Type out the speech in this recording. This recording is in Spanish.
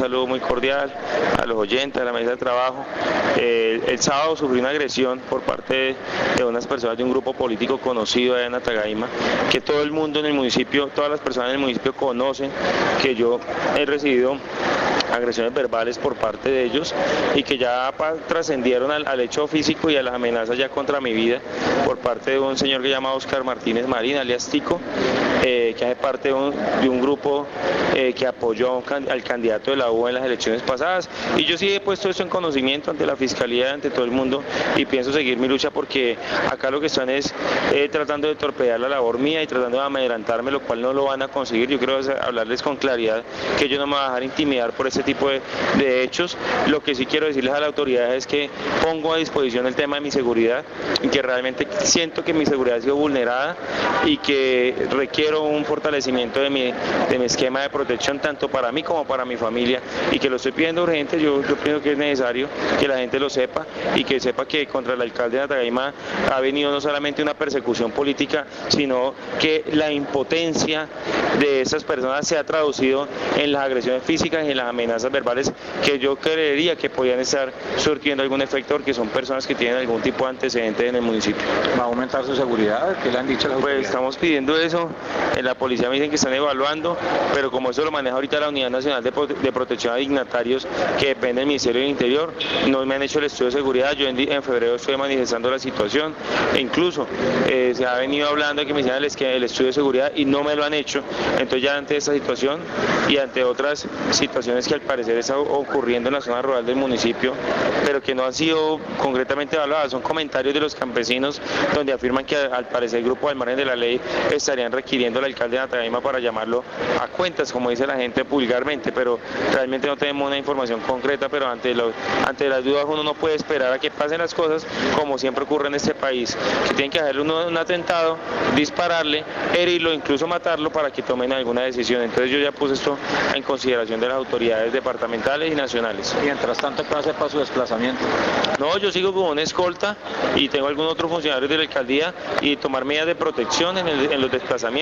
saludo muy cordial a los oyentes, a la mesa de trabajo. Eh, el sábado sufrí una agresión por parte de unas personas de un grupo político conocido en Atagaima, que todo el mundo en el municipio, todas las personas en el municipio conocen que yo he recibido agresiones verbales por parte de ellos y que ya trascendieron al, hecho físico y a las amenazas ya contra mi vida por parte de un señor que se llama Oscar Martínez Marín, alias Tico, eh, que hace parte de un, grupo eh, que apoyó al candidato de la U en las elecciones pasadas. Y yo sí he puesto eso en conocimiento ante la Fiscalía, ante todo el mundo, y pienso seguir mi lucha porque acá lo que están es eh, tratando de torpedear la labor mía y tratando de adelantarme, lo cual no lo van a conseguir. Yo quiero hablarles con claridad que yo no me voy a dejar intimidar por ese tipo de, hechos. Lo que sí quiero decirles a la autoridad es que pongo a disposición el tema de mi seguridad y que realmente siento que mi seguridad ha sido vulnerada y que requiero un fortalecimiento de mi, de mi esquema de protección tanto para mí como para mi familia y que lo estoy pidiendo urgente. Yo, yo pienso que es necesario que la gente lo sepa y que sepa que contra el alcalde de Atagaima ha venido no solamente una persecución política, sino que la impotencia de esas personas se ha traducido en las agresiones físicas y en las amenazas verbales que yo creería que podían estar surtiendo algún efecto porque son personas que tienen algún tipo de antecedente en el municipio. ¿Va a aumentar su seguridad? ¿Qué le han dicho las Pues estamos pidiendo eso, en la policía me dicen que están evaluando, pero como eso lo maneja ahorita la Unidad Nacional de, Protección a Dignatarios que depende del Ministerio del Interior, no me han hecho el estudio de seguridad, yo en, febrero estoy manifestando la situación e incluso eh, se ha venido hablando de que me hicieran el, el estudio de seguridad y no me lo han hecho, entonces ya ante esta situación y ante otras situaciones que al parecer está ocurriendo en la zona rural del municipio, pero que no han sido concretamente evaluadas. Son comentarios de los campesinos donde afirman que al parecer el grupo al margen de la ley estarían requiriendo al alcalde de Atagaima para llamarlo a cuentas, como dice la gente vulgarmente, pero realmente no tenemos una información concreta, pero ante, ante las dudas uno no puede esperar a que pasen las cosas como siempre ocurre en este país, que tienen que hacerle un atentado, dispararle, herirlo, incluso matarlo para que tomen alguna decisión. Entonces yo ya puse esto en consideración de las autoridades departamentales y nacionales. Mientras tanto, ¿qué hace para su desplazamiento? No, yo sigo con una escolta y tengo algún otro funcionario de la alcaldía y tomar medidas de protección en, en los desplazamientos.